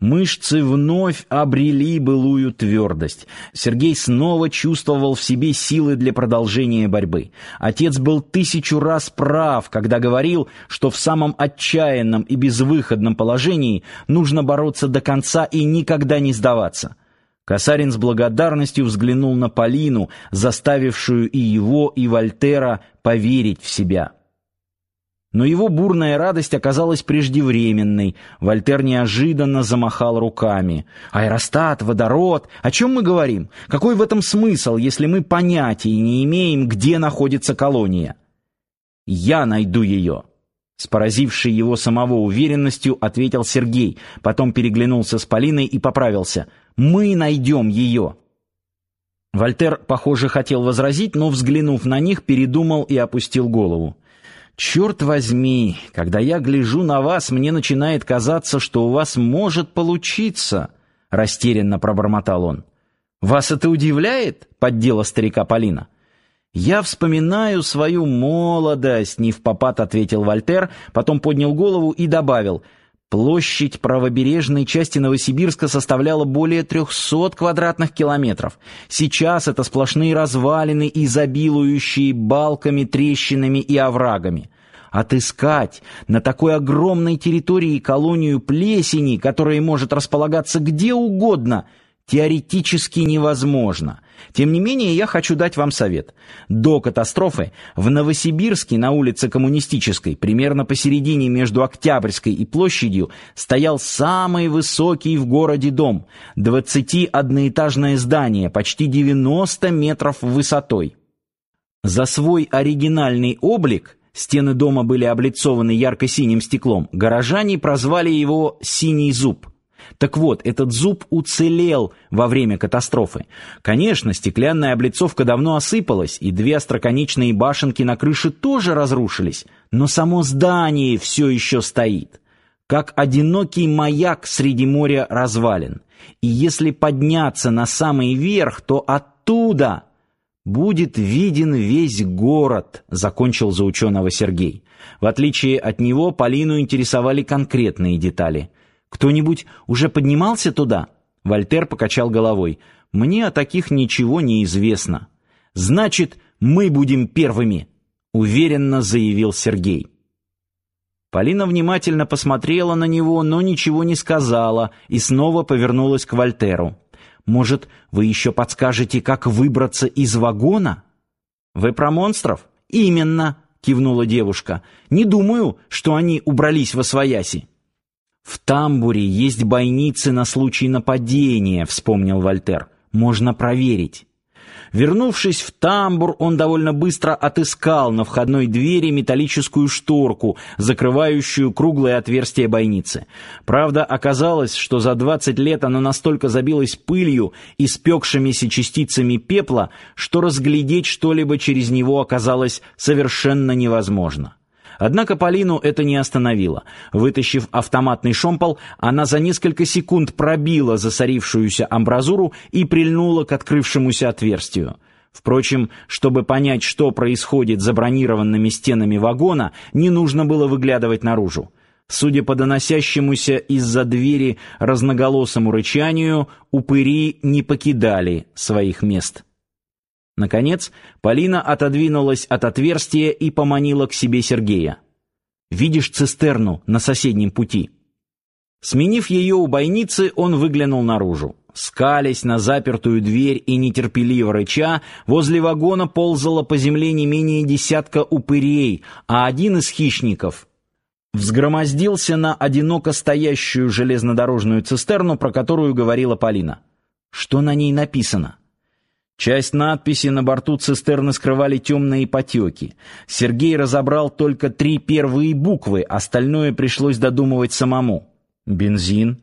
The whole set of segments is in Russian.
Мышцы вновь обрели былую твердость. Сергей снова чувствовал в себе силы для продолжения борьбы. Отец был тысячу раз прав, когда говорил, что в самом отчаянном и безвыходном положении нужно бороться до конца и никогда не сдаваться. Касарин с благодарностью взглянул на Полину, заставившую и его, и Вольтера поверить в себя. Но его бурная радость оказалась преждевременной. Вольтер неожиданно замахал руками. «Аэростат, водород, о чем мы говорим? Какой в этом смысл, если мы понятия не имеем, где находится колония?» «Я найду ее!» С поразившей его самого уверенностью ответил Сергей, потом переглянулся с Полиной и поправился. «Мы найдем ее!» Вольтер, похоже, хотел возразить, но, взглянув на них, передумал и опустил голову. «Черт возьми, когда я гляжу на вас, мне начинает казаться, что у вас может получиться», — растерянно пробормотал он. «Вас это удивляет?» — поддела старика Полина. «Я вспоминаю свою молодость», — не в попад ответил Вольтер, потом поднял голову и добавил — Площадь правобережной части Новосибирска составляла более 300 квадратных километров. Сейчас это сплошные развалины, изобилующие балками, трещинами и оврагами. Отыскать на такой огромной территории колонию плесени, которая может располагаться где угодно – теоретически невозможно. Тем не менее, я хочу дать вам совет. До катастрофы в Новосибирске на улице Коммунистической, примерно посередине между Октябрьской и площадью, стоял самый высокий в городе дом, 21-этажное здание, почти 90 метров высотой. За свой оригинальный облик стены дома были облицованы ярко-синим стеклом, горожане прозвали его «синий зуб». Так вот, этот зуб уцелел во время катастрофы. Конечно, стеклянная облицовка давно осыпалась, и две остроконечные башенки на крыше тоже разрушились, но само здание все еще стоит, как одинокий маяк среди моря развалин. И если подняться на самый верх, то оттуда будет виден весь город, закончил за ученого Сергей. В отличие от него Полину интересовали конкретные детали. Кто-нибудь уже поднимался туда? Вольтер покачал головой. Мне о таких ничего не известно. Значит, мы будем первыми, уверенно заявил Сергей. Полина внимательно посмотрела на него, но ничего не сказала и снова повернулась к Вольтеру. Может, вы еще подскажете, как выбраться из вагона? Вы про монстров? Именно, кивнула девушка. Не думаю, что они убрались во свояси. В тамбуре есть бойницы на случай нападения, вспомнил Вольтер. Можно проверить. Вернувшись в тамбур, он довольно быстро отыскал на входной двери металлическую шторку, закрывающую круглое отверстие бойницы. Правда, оказалось, что за 20 лет она настолько забилась пылью и спекшимися частицами пепла, что разглядеть что-либо через него оказалось совершенно невозможно. Однако Полину это не остановило. Вытащив автоматный шомпол, она за несколько секунд пробила засорившуюся амбразуру и прильнула к открывшемуся отверстию. Впрочем, чтобы понять, что происходит за бронированными стенами вагона, не нужно было выглядывать наружу. Судя по доносящемуся из-за двери разноголосому рычанию, упыри не покидали своих мест. Наконец, Полина отодвинулась от отверстия и поманила к себе Сергея. «Видишь цистерну на соседнем пути?» Сменив ее у бойницы, он выглянул наружу. Скались на запертую дверь и нетерпеливо рыча, возле вагона ползало по земле не менее десятка упырей, а один из хищников взгромоздился на одиноко стоящую железнодорожную цистерну, про которую говорила Полина. Что на ней написано? Часть надписи на борту цистерны скрывали темные потеки. Сергей разобрал только три первые буквы, остальное пришлось додумывать самому. Бензин.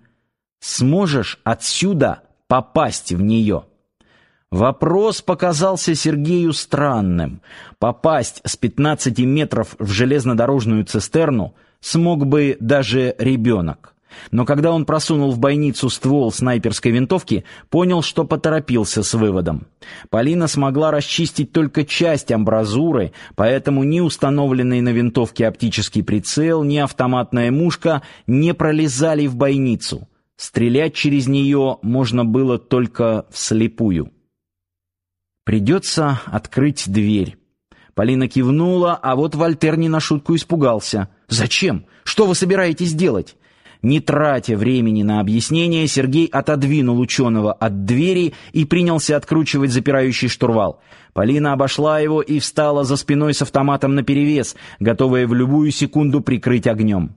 Сможешь отсюда попасть в нее? Вопрос показался Сергею странным. Попасть с 15 метров в железнодорожную цистерну смог бы даже ребенок. Но когда он просунул в бойницу ствол снайперской винтовки, понял, что поторопился с выводом. Полина смогла расчистить только часть амбразуры, поэтому ни установленный на винтовке оптический прицел, ни автоматная мушка не пролезали в бойницу. Стрелять через нее можно было только вслепую. Придется открыть дверь. Полина кивнула, а вот Вальтер не на шутку испугался. «Зачем? Что вы собираетесь делать?» Не тратя времени на объяснение, Сергей отодвинул ученого от двери и принялся откручивать запирающий штурвал. Полина обошла его и встала за спиной с автоматом наперевес, готовая в любую секунду прикрыть огнем.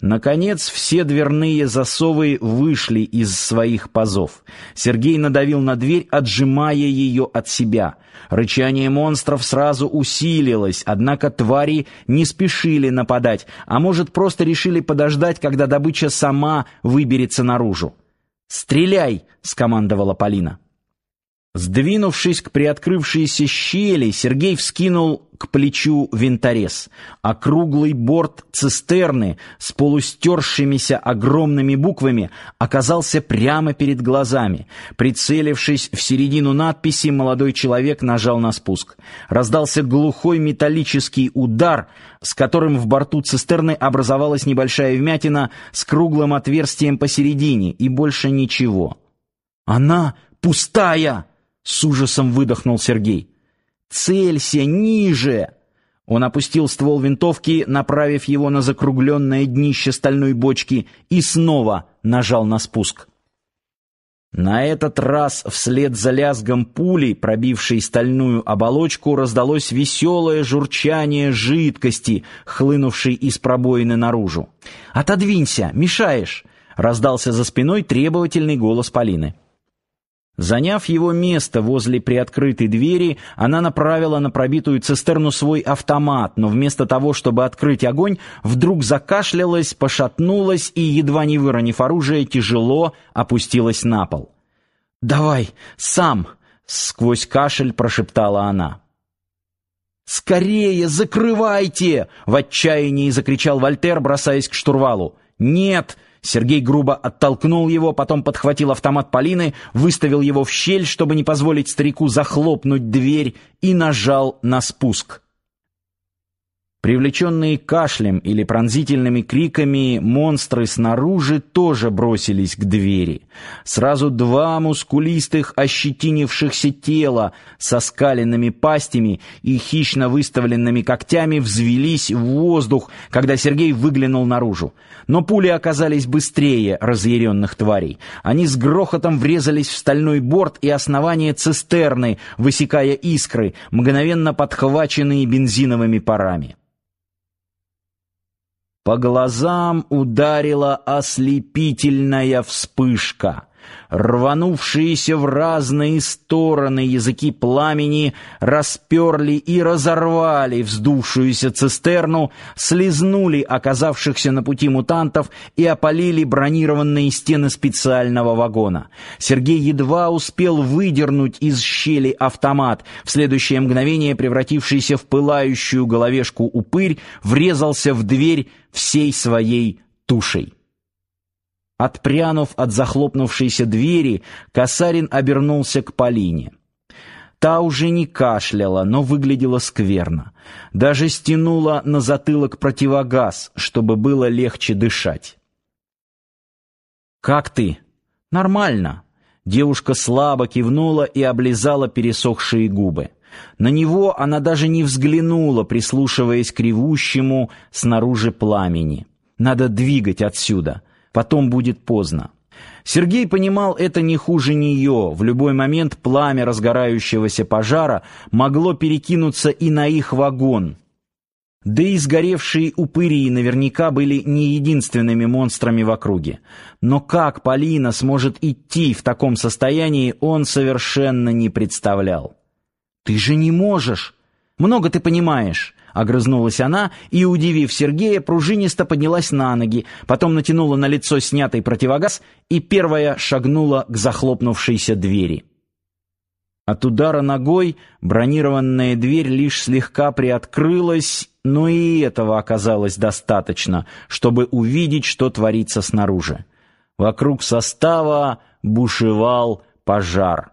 Наконец, все дверные засовы вышли из своих пазов. Сергей надавил на дверь, отжимая ее от себя. Рычание монстров сразу усилилось, однако твари не спешили нападать, а может, просто решили подождать, когда добыча сама выберется наружу. «Стреляй!» — скомандовала Полина. Сдвинувшись к приоткрывшейся щели, Сергей вскинул к плечу винторез. Округлый борт цистерны с полустершимися огромными буквами оказался прямо перед глазами. Прицелившись в середину надписи, молодой человек нажал на спуск. Раздался глухой металлический удар, с которым в борту цистерны образовалась небольшая вмятина с круглым отверстием посередине, и больше ничего. «Она пустая!» С ужасом выдохнул Сергей. «Целься ниже!» Он опустил ствол винтовки, направив его на закругленное днище стальной бочки, и снова нажал на спуск. На этот раз вслед за лязгом пули, пробившей стальную оболочку, раздалось веселое журчание жидкости, хлынувшей из пробоины наружу. «Отодвинься, мешаешь!» — раздался за спиной требовательный голос Полины. Заняв его место возле приоткрытой двери, она направила на пробитую цистерну свой автомат, но вместо того, чтобы открыть огонь, вдруг закашлялась, пошатнулась и, едва не выронив оружие, тяжело опустилась на пол. «Давай, сам!» — сквозь кашель прошептала она. «Скорее, закрывайте!» — в отчаянии закричал Вальтер, бросаясь к штурвалу. «Нет!» Сергей грубо оттолкнул его, потом подхватил автомат Полины, выставил его в щель, чтобы не позволить старику захлопнуть дверь, и нажал на спуск. Привлеченные кашлем или пронзительными криками, монстры снаружи тоже бросились к двери. Сразу два мускулистых, ощетинившихся тела со скаленными пастями и хищно выставленными когтями взвелись в воздух, когда Сергей выглянул наружу. Но пули оказались быстрее разъяренных тварей. Они с грохотом врезались в стальной борт и основание цистерны, высекая искры, мгновенно подхваченные бензиновыми парами. По глазам ударила ослепительная вспышка. Рванувшиеся в разные стороны языки пламени расперли и разорвали вздувшуюся цистерну, слезнули оказавшихся на пути мутантов и опалили бронированные стены специального вагона. Сергей едва успел выдернуть из щели автомат. В следующее мгновение, превратившийся в пылающую головешку упырь, врезался в дверь всей своей тушей. Отпрянув от захлопнувшейся двери, Касарин обернулся к Полине. Та уже не кашляла, но выглядела скверно. Даже стянула на затылок противогаз, чтобы было легче дышать. «Как ты?» «Нормально». Девушка слабо кивнула и облизала пересохшие губы. На него она даже не взглянула, прислушиваясь к ревущему снаружи пламени. «Надо двигать отсюда» потом будет поздно. Сергей понимал это не хуже нее. В любой момент пламя разгорающегося пожара могло перекинуться и на их вагон. Да и сгоревшие упыри наверняка были не единственными монстрами в округе. Но как Полина сможет идти в таком состоянии, он совершенно не представлял. «Ты же не можешь! Много ты понимаешь!» Огрызнулась она и, удивив Сергея, пружинисто поднялась на ноги, потом натянула на лицо снятый противогаз и первая шагнула к захлопнувшейся двери. От удара ногой бронированная дверь лишь слегка приоткрылась, но и этого оказалось достаточно, чтобы увидеть, что творится снаружи. Вокруг состава бушевал пожар.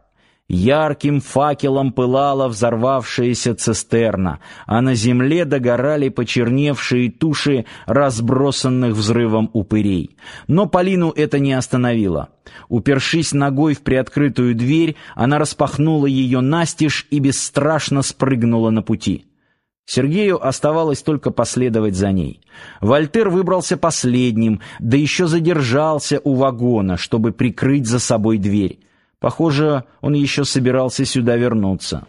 Ярким факелом пылала взорвавшаяся цистерна, а на земле догорали почерневшие туши разбросанных взрывом упырей. Но Полину это не остановило. Упершись ногой в приоткрытую дверь, она распахнула ее настежь и бесстрашно спрыгнула на пути. Сергею оставалось только последовать за ней. Вальтер выбрался последним, да еще задержался у вагона, чтобы прикрыть за собой дверь. Похоже, он еще собирался сюда вернуться.